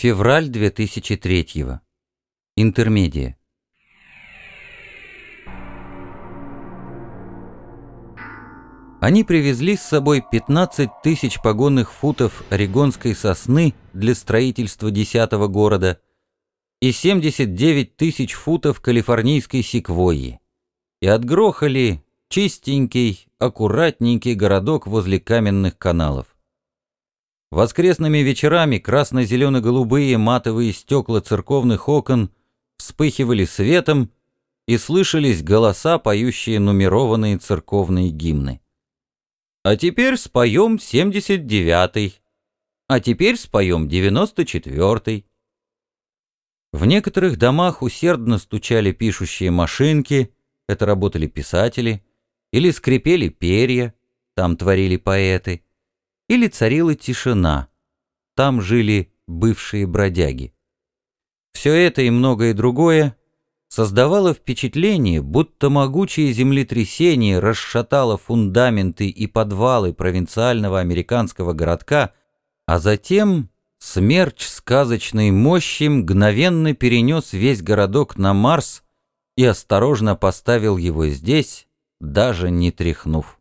Февраль 2003. Интермедия. Они привезли с собой 15 тысяч погонных футов орегонской сосны для строительства десятого города и 79 тысяч футов калифорнийской секвойи и отгрохали чистенький, аккуратненький городок возле каменных каналов. Воскресными вечерами красно-зелено-голубые матовые стекла церковных окон вспыхивали светом и слышались голоса, поющие нумерованные церковные гимны. А теперь споем 79-й, а теперь споем 94-й. В некоторых домах усердно стучали пишущие машинки, это работали писатели, или скрипели перья, там творили поэты, или царила тишина, там жили бывшие бродяги. Все это и многое другое создавало впечатление, будто могучее землетрясение расшатало фундаменты и подвалы провинциального американского городка, а затем смерч сказочной мощи мгновенно перенес весь городок на Марс и осторожно поставил его здесь, даже не тряхнув.